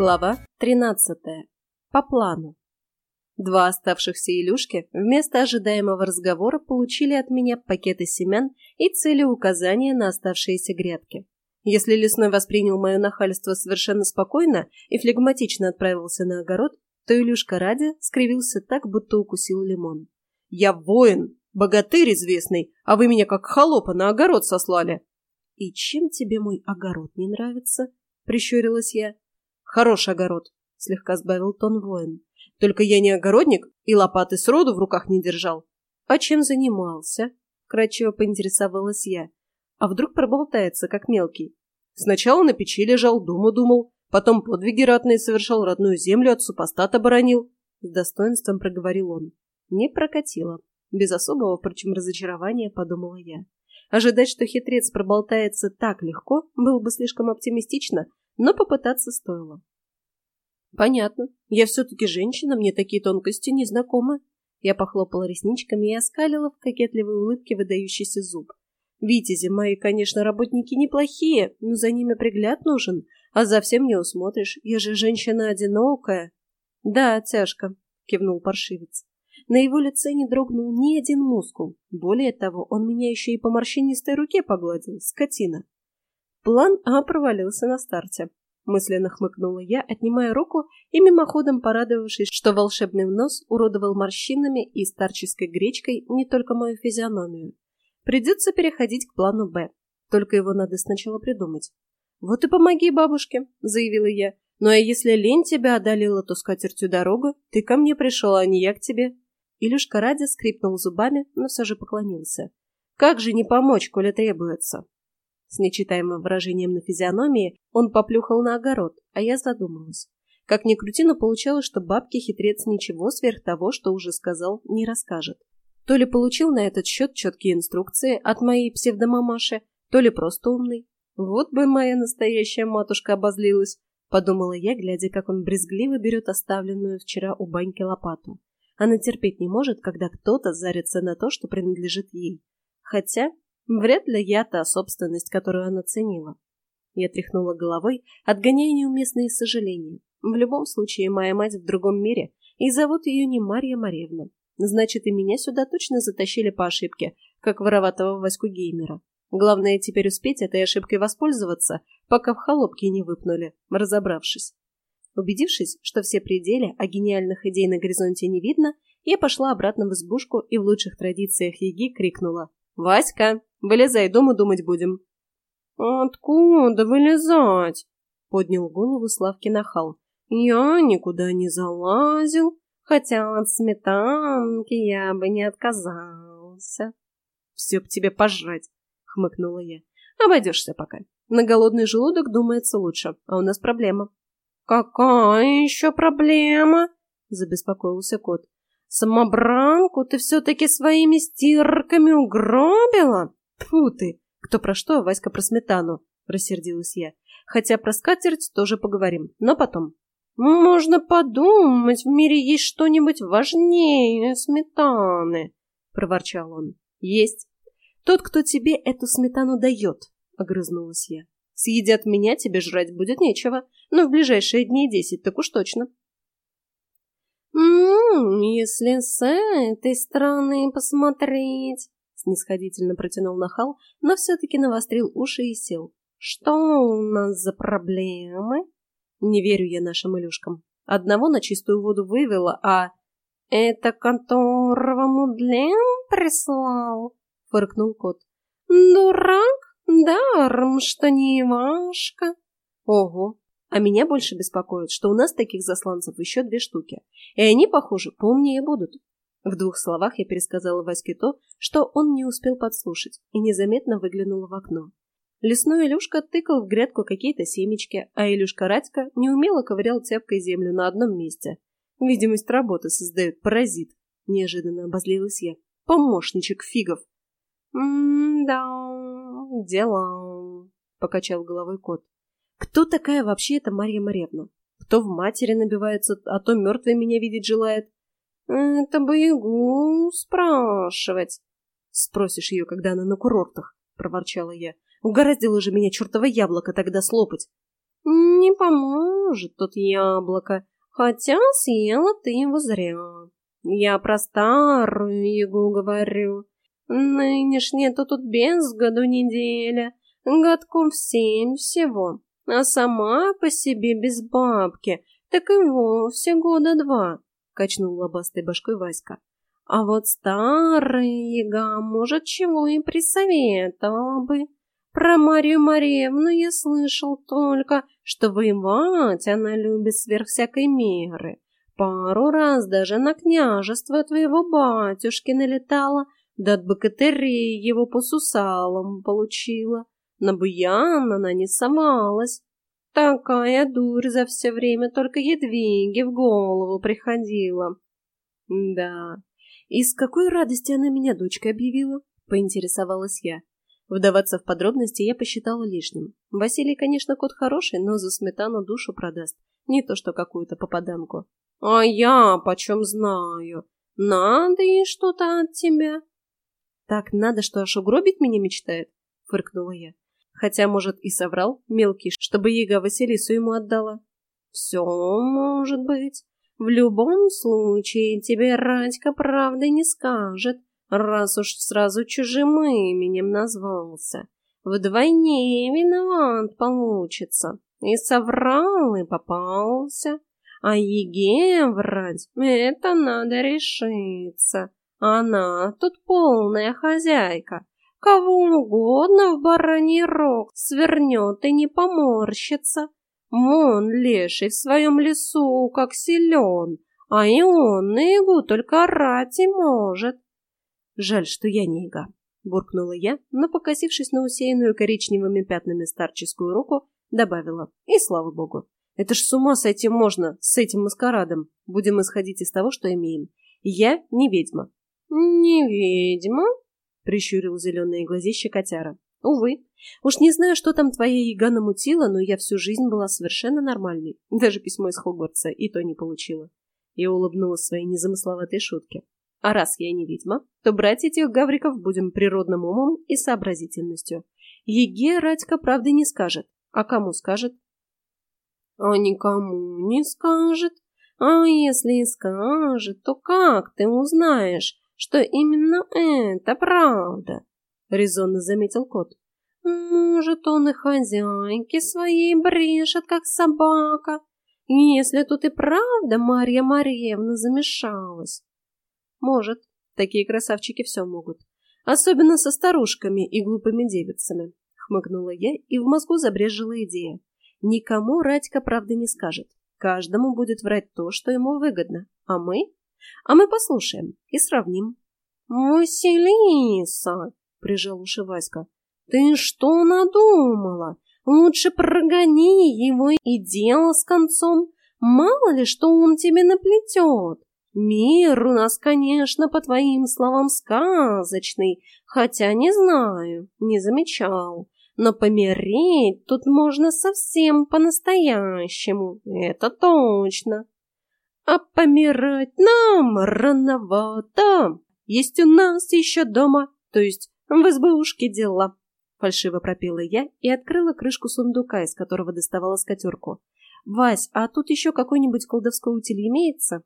Глава 13. По плану. Два оставшихся Илюшки вместо ожидаемого разговора получили от меня пакеты семян и цели указания на оставшиеся грядки. Если лесной воспринял мое нахальство совершенно спокойно и флегматично отправился на огород, то Илюшка ради скривился так, будто укусил лимон. «Я воин, богатырь известный, а вы меня как холопа на огород сослали!» «И чем тебе мой огород не нравится?» — прищурилась я. Хороший огород, слегка сбавил тон воин. Только я не огородник и лопаты сроду в руках не держал. А чем занимался? Кратчево поинтересовалась я. А вдруг проболтается, как мелкий? Сначала на печи лежал, дома думал, потом подвиги ратные совершал, родную землю от супостата боронил. С достоинством проговорил он. Не прокатило. Без особого, впрочем, разочарования, подумала я. Ожидать, что хитрец проболтается так легко, было бы слишком оптимистично, но попытаться стоило. Понятно. Я все-таки женщина, мне такие тонкости не знакомы. Я похлопала ресничками и оскалила в кокетливой улыбке выдающийся зуб. Витязи мои, конечно, работники неплохие, но за ними пригляд нужен, а за всем не усмотришь, я же женщина одинокая. Да, тяжко, кивнул паршивец. На его лице не дрогнул ни один мускул. Более того, он меня еще и по морщинистой руке погладил, скотина. План А провалился на старте. Мысленно хмыкнула я, отнимая руку и мимоходом порадовавшись, что волшебный нос уродовал морщинами и старческой гречкой не только мою физиономию. Придется переходить к плану Б. Только его надо сначала придумать. «Вот и помоги бабушке», — заявила я. «Ну а если лень тебя одолела, то с катертью дорогу. Ты ко мне пришел, а не я к тебе». Илюшка ради скрипнул зубами, но все же поклонился. «Как же не помочь, коли требуется?» С нечитаемым выражением на физиономии он поплюхал на огород, а я задумалась. Как ни крути, но получалось, что бабке хитрец ничего сверх того, что уже сказал, не расскажет. То ли получил на этот счет четкие инструкции от моей псевдомамаши, то ли просто умный. Вот бы моя настоящая матушка обозлилась, подумала я, глядя, как он брезгливо берет оставленную вчера у баньки лопату. Она терпеть не может, когда кто-то зарится на то, что принадлежит ей. Хотя Вряд ли я та собственность, которую она ценила. Я тряхнула головой, отгоняя неуместные сожаления. В любом случае, моя мать в другом мире, и зовут ее не Марья Маревна. Значит, и меня сюда точно затащили по ошибке, как вороватого Ваську Геймера. Главное теперь успеть этой ошибкой воспользоваться, пока в холопки не выпнули, разобравшись. Убедившись, что все пределы, а гениальных идей на горизонте не видно, я пошла обратно в избушку и в лучших традициях Еги крикнула «Васька, вылезай, дома думать будем». «Откуда вылезать?» — поднял голову Славки нахал. «Я никуда не залазил, хотя от сметанки я бы не отказался». «Все б тебе пожрать», — хмыкнула я. «Обойдешься пока. На голодный желудок думается лучше, а у нас проблема». «Какая еще проблема?» — забеспокоился кот. Самобранку ты все-таки своими стирками угробила? Тьфу ты! Кто про что, Васька про сметану, рассердилась я. Хотя про скатерть тоже поговорим, но потом. Можно подумать, в мире есть что-нибудь важнее сметаны, проворчал он. Есть. Тот, кто тебе эту сметану дает, огрызнулась я. Съедят меня, тебе жрать будет нечего, но в ближайшие дни десять так уж точно. «М-м, если с этой стороны посмотреть...» Снисходительно протянул нахал, но все-таки навострил уши и сел. «Что у нас за проблемы?» «Не верю я нашим Илюшкам. Одного на чистую воду вывела, а...» «Это которого Мудлен прислал?» — фыркнул кот. «Дурак? Даром, что не Ивашка». «Ого, а меня больше беспокоит, что у нас таких засланцев еще две штуки, и они, похоже, поумнее будут. В двух словах я пересказала Ваське то, что он не успел подслушать, и незаметно выглянула в окно. Лесной Илюшка тыкал в грядку какие-то семечки, а Илюшка Радька неумело ковырял тяпкой землю на одном месте. Видимость работы создает паразит. Неожиданно обозлилась я. Помощничек фигов. «М-да, дела», — покачал головой кот. Кто такая вообще эта Марья Маревна? Кто в матери набивается, а то мертвый меня видеть желает? Это бы ягу спрашивать. Спросишь ее, когда она на курортах, проворчала я. Угораздило же меня чертово яблоко тогда слопать. Не поможет тут яблоко, хотя съела ты его зря. Я про старую ягу говорю. Нынешняя-то тут без году неделя, годков семь всего, а сама по себе без бабки, так и вовсе года два, — качнул лобастой башкой Васька. А вот старая яга, может, чего и присоветовала бы. Про Марию Марьевну я слышал только, что воевать она любит сверх всякой меры. Пару раз даже на княжество твоего батюшки налетала, да от богатырей его по сусалам получила. На буян она не самалась. Такая дурь за все время только едвиги в голову приходила. Да, и с какой радости она меня дочкой объявила? Поинтересовалась я. Вдаваться в подробности я посчитала лишним. Василий, конечно, кот хороший, но за сметану душу продаст. Не то что какую-то попаданку. А я почем знаю? Надо ей что-то от тебя. Так надо, что аж угробить меня мечтает? Фыркнула я. Хотя, может, и соврал, мелкий, чтобы Ега Василису ему отдала. Все может быть. В любом случае тебе Радька правды не скажет, раз уж сразу чужим именем назвался. Вдвойне виноват получится. И соврал, и попался. А Еге врать — это надо решиться. Она тут полная хозяйка. Кого угодно в бараний рог свернет и не поморщится. Вон леший в своем лесу как силен, а и он на ягу только орать и может. Жаль, что я не яга, буркнула я, но, покосившись на усеянную коричневыми пятнами старческую руку, добавила. И слава богу. Это ж с ума сойти можно с этим маскарадом. Будем исходить из того, что имеем. Я не ведьма. Не ведьма? Прищурил зеленые глазища котяра. Увы, уж не знаю, что там твоя яга намутила, но я всю жизнь была совершенно нормальной. Даже письмо из Хогвартса и то не получила. Я улыбнулась своей незамысловатой шутке. А раз я не ведьма, то брать этих гавриков будем природным умом и сообразительностью. Еге Радька правды не скажет. А кому скажет? А никому не скажет. А если и скажет, то как ты узнаешь, что именно это правда? — резонно заметил кот. «Может, он и хозяйке своей брешет, как собака, если тут и правда Марья Марьевна замешалась?» «Может, такие красавчики все могут, особенно со старушками и глупыми девицами», — хмыкнула я, и в мозгу забрежила идея. «Никому Радька правды не скажет, каждому будет врать то, что ему выгодно, а мы? А мы послушаем и сравним». «Василиса!» — прижал уши Васька. «Ты что надумала? Лучше прогони его и дело с концом. Мало ли, что он тебе наплетет. Мир у нас, конечно, по твоим словам, сказочный, хотя не знаю, не замечал. Но помереть тут можно совсем по-настоящему, это точно. А помирать нам рановато. Есть у нас еще дома, то есть в избушке дела. Фальшиво пропела я и открыла крышку сундука, из которого доставала скатерку. «Вась, а тут еще какой-нибудь колдовской утиль имеется?»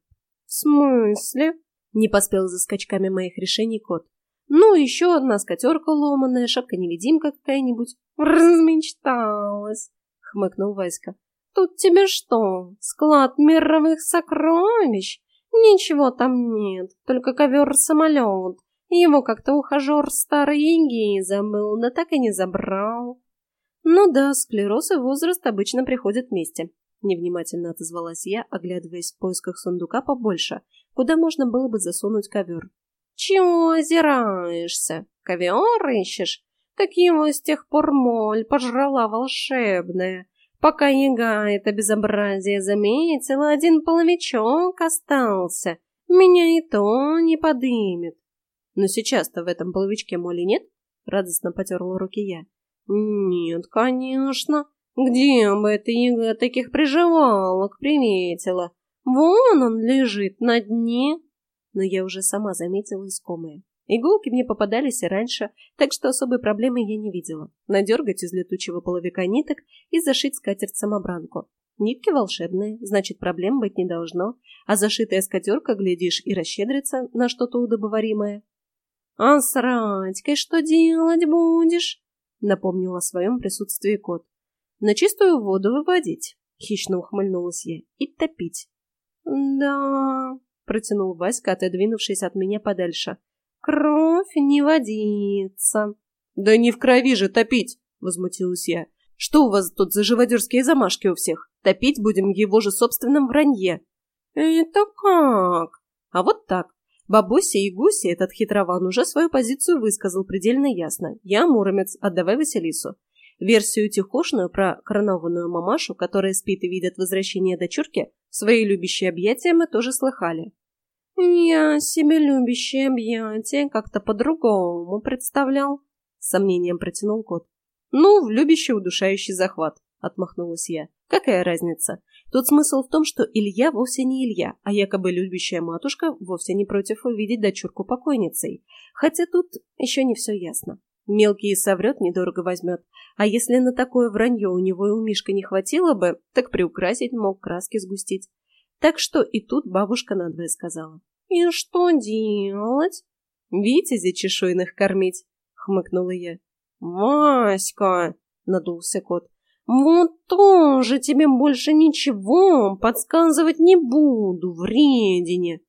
«В смысле?» — не поспел за скачками моих решений кот. «Ну, еще одна скатерка ломаная, шапка-невидимка какая-нибудь». «Размечталась!» — хмыкнул Васька. «Тут тебе что, склад мировых сокровищ? Ничего там нет, только ковер-самолет, его как-то ухажер старой Иги забыл, да так и не забрал. Ну да, склероз и возраст обычно приходят вместе. Невнимательно отозвалась я, оглядываясь в поисках сундука побольше, куда можно было бы засунуть ковер. Чего озираешься? Ковер ищешь? Так его с тех пор моль пожрала волшебная. Пока яга это безобразие заметила, один половичок остался. Меня и то не подымет. Но сейчас-то в этом половичке моли нет? Радостно потерла руки я. Нет, конечно. Где бы эта яга таких приживалок приметила? Вон он лежит на дне. Но я уже сама заметила искомое. Иголки мне попадались и раньше, так что особой проблемы я не видела. Надергать из летучего половика ниток и зашить скатерть-самобранку. Нитки волшебные, значит, проблем быть не должно, а зашитая скатерка, глядишь, и расщедрится на что-то удобоваримое. — А с Радькой что делать будешь? — напомнил о своем присутствии кот. — На чистую воду выводить, — хищно ухмыльнулась я, — и топить. — Да, — протянул Васька, отодвинувшись от меня подальше. — Кровь не водится. — Да не в крови же топить, — возмутилась я. — Что у вас тут за живодерские замашки у всех? Топить будем его же собственном вранье. — Это как? А вот так. Бабуся и Гуси этот хитрован уже свою позицию высказал предельно ясно. Я Муромец, отдавай Василису. Версию тихошную про коронованную мамашу, которая спит и видит возвращение дочурки, свои любящие объятия мы тоже слыхали. «Я себе любящие объятия как-то по-другому представлял», — сомнением протянул кот. «Ну, в любящий удушающий захват», — отмахнулась я. «Какая разница? Тут смысл в том, что Илья вовсе не Илья, а якобы любящая матушка вовсе не против увидеть дочурку покойницей. Хотя тут еще не все ясно. Мелкий соврет, недорого возьмет. А если на такое вранье у него и у Мишка не хватило бы, так приукрасить мог, краски сгустить. Так что и тут бабушка надвое сказала. «И что делать?» «Витязи чешуйных кормить», — хмыкнула я. «Васька!» — надулся кот. Вот тоже тебе больше ничего подсказывать не буду, вредине.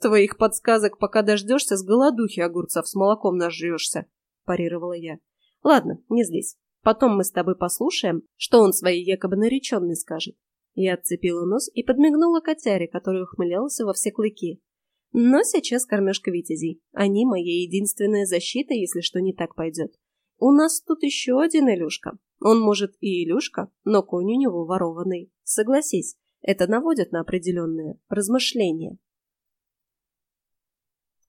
Твоих подсказок, пока дождешься, с голодухи огурцов с молоком нажрешься, парировала я. Ладно, не здесь. Потом мы с тобой послушаем, что он своей якобы нареченной скажет. Я отцепила нос и подмигнула котяре, который ухмылялся во все клыки. Но сейчас кормежка витязей. Они моя единственная защита, если что не так пойдет. У нас тут еще один Илюшка. Он, может, и Илюшка, но конь у него ворованный. Согласись, это наводит на определенные размышления.